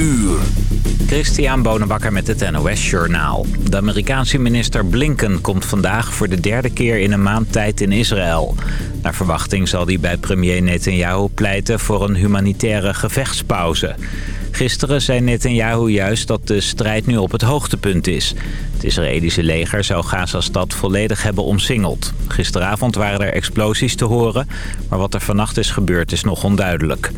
uur. Christian Bonenbakker met het NOS Journaal. De Amerikaanse minister Blinken komt vandaag voor de derde keer in een maand tijd in Israël. Naar verwachting zal hij bij premier Netanyahu pleiten voor een humanitaire gevechtspauze. Gisteren zei Netanyahu juist dat de strijd nu op het hoogtepunt is. Het Israëlische leger zou Gaza-stad volledig hebben omsingeld. Gisteravond waren er explosies te horen, maar wat er vannacht is gebeurd is nog onduidelijk.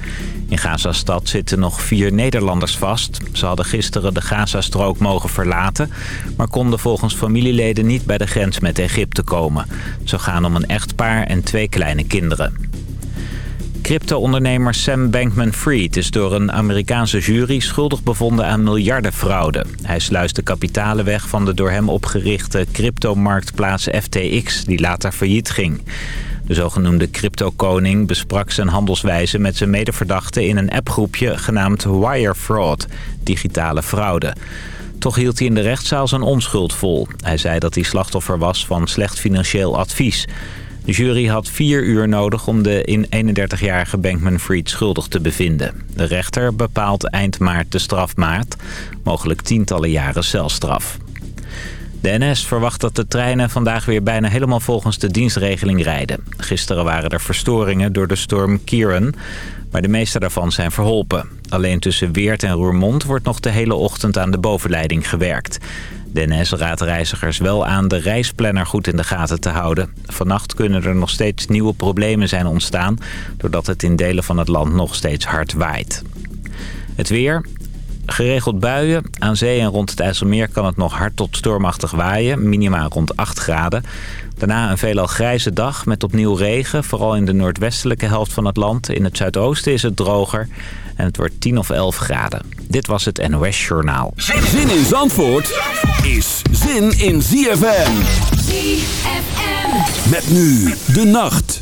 In Gaza-stad zitten nog vier Nederlanders vast. Ze hadden gisteren de Gaza-strook mogen verlaten... maar konden volgens familieleden niet bij de grens met Egypte komen. Ze gaan om een echtpaar en twee kleine kinderen. Crypto-ondernemer Sam Bankman-Fried is door een Amerikaanse jury schuldig bevonden aan miljardenfraude. Hij sluiste kapitalen weg van de door hem opgerichte cryptomarktplaats FTX, die later failliet ging. De zogenoemde crypto-koning besprak zijn handelswijze met zijn medeverdachten in een appgroepje genaamd Wire Fraud, digitale fraude. Toch hield hij in de rechtszaal zijn onschuld vol. Hij zei dat hij slachtoffer was van slecht financieel advies. De jury had vier uur nodig om de in 31-jarige Bankman-Fried schuldig te bevinden. De rechter bepaalt eind maart de strafmaat, mogelijk tientallen jaren celstraf. De NS verwacht dat de treinen vandaag weer bijna helemaal volgens de dienstregeling rijden. Gisteren waren er verstoringen door de storm Kieran, maar de meeste daarvan zijn verholpen. Alleen tussen Weert en Roermond wordt nog de hele ochtend aan de bovenleiding gewerkt. De NS raadt reizigers wel aan de reisplanner goed in de gaten te houden. Vannacht kunnen er nog steeds nieuwe problemen zijn ontstaan... doordat het in delen van het land nog steeds hard waait. Het weer. Geregeld buien. Aan zee en rond het IJsselmeer kan het nog hard tot stormachtig waaien. Minimaal rond 8 graden. Daarna een veelal grijze dag met opnieuw regen. Vooral in de noordwestelijke helft van het land. In het zuidoosten is het droger. En het wordt 10 of 11 graden. Dit was het NOS Journaal. Zin in Zandvoort is zin in ZFM. ZFM. Met nu de nacht.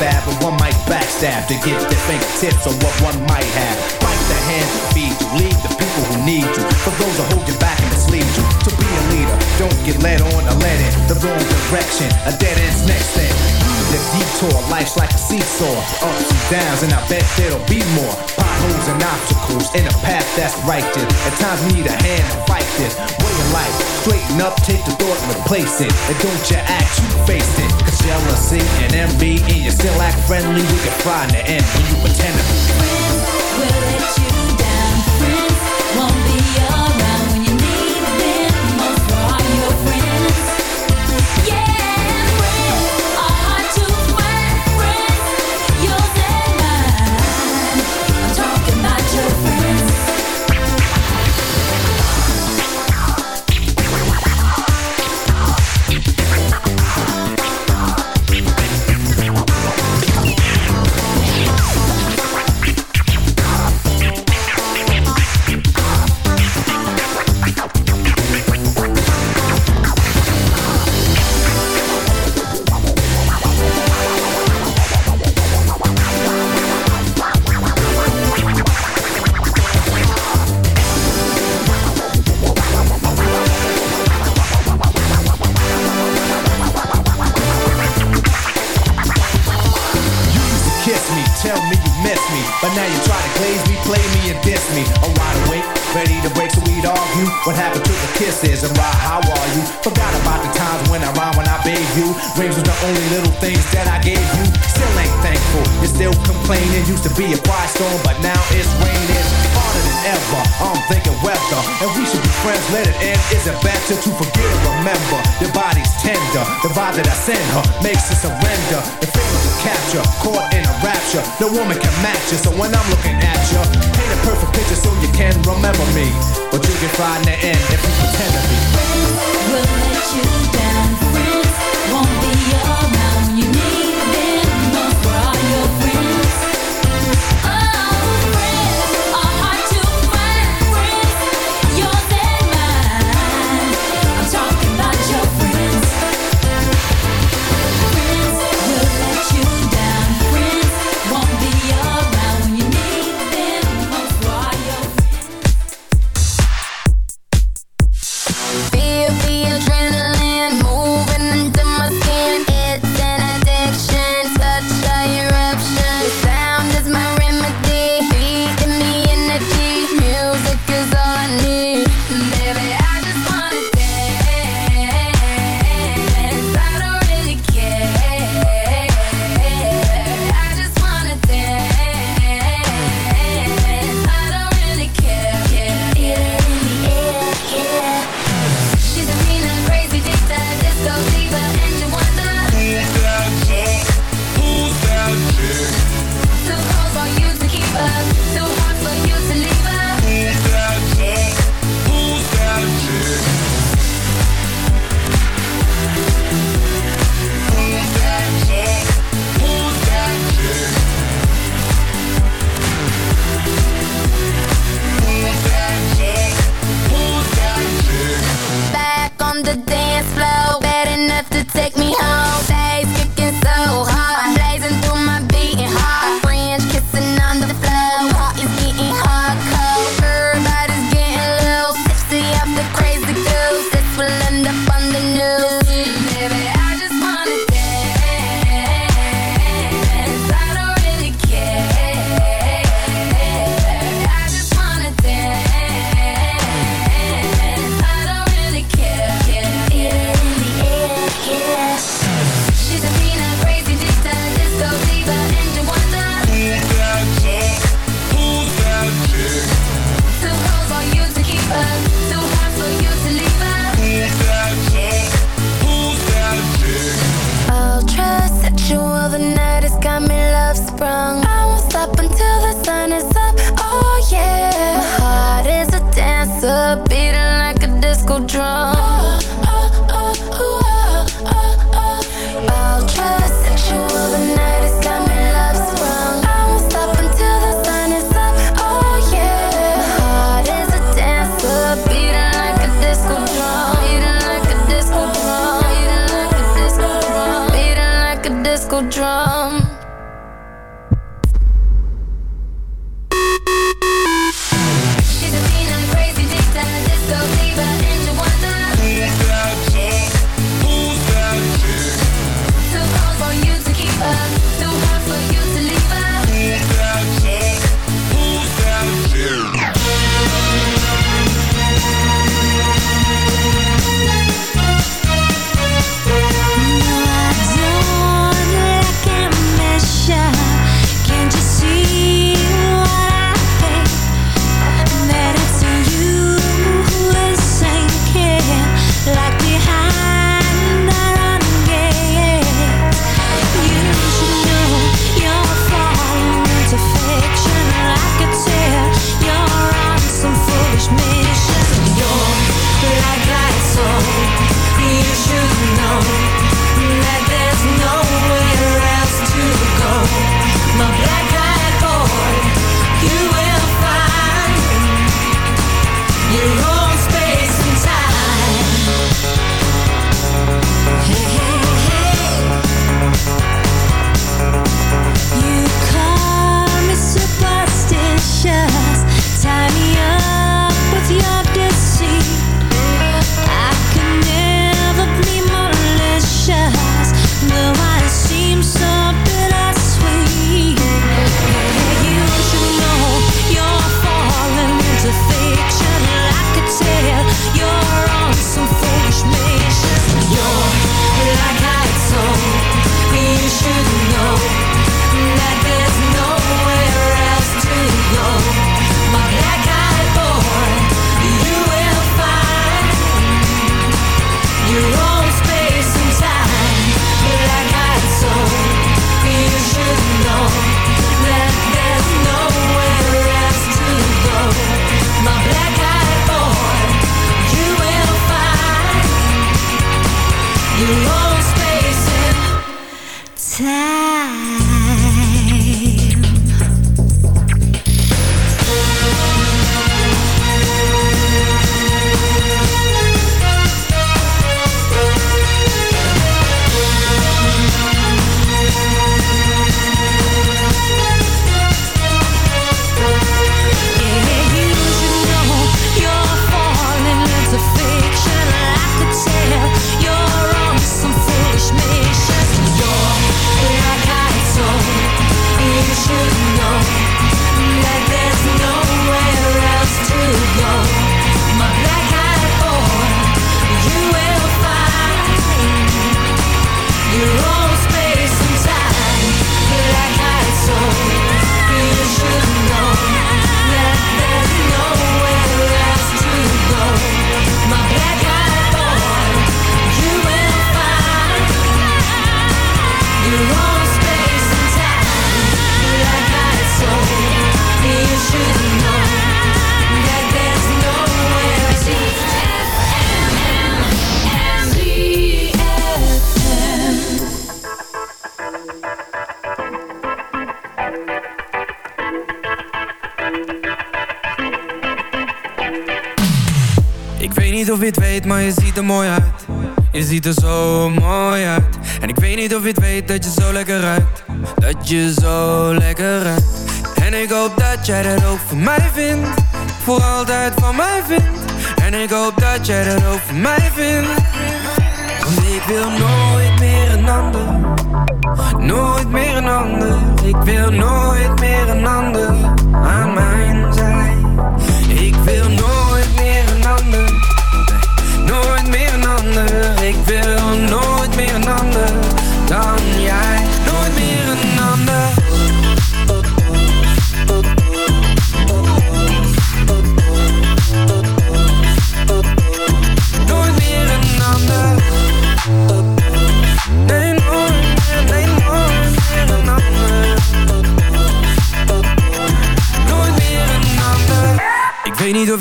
fab and one might backstab to get their fingertips on what one might have. Bite the hand to feed you, lead the people who need you. For those who hold you back and mislead you. To be a leader, don't get led on or led in the wrong direction. A dead end's next thing. The detour, life's like a seesaw, ups and downs, and I bet there'll be more potholes and obstacles in a path that's righteous. At times need a hand to fight this your life. Straighten up, take the thought and replace it. And don't you act, you face it. Cause jealousy and envy, and you still act friendly, we can find the end when you pretend to be. Will you used to be a quiet storm, but now it's raining harder than ever. I'm thinking weather, and we should be friends. Let it end. Is it better to forgive? Remember, your body's tender. The vibe that I send her makes her surrender. The feelings you capture, caught in a rapture. No woman can match you, so when I'm looking at you, paint a perfect picture so you can remember me. But you can find the end if you pretend to be. Friends will let you down. ziet er zo mooi uit. En ik weet niet of je het weet dat je zo lekker ruikt. Dat je zo lekker ruikt. En ik hoop dat jij dat ook voor mij vindt. Voor altijd van mij vindt. En ik hoop dat jij dat ook voor mij vindt.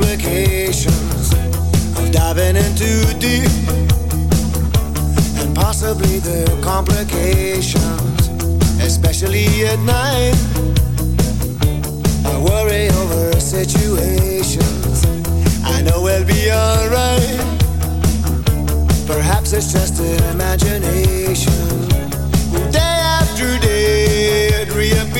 complications of diving into deep, and possibly the complications, especially at night. I worry over situations I know we'll be alright. Perhaps it's just an imagination. Day after day, it reappears.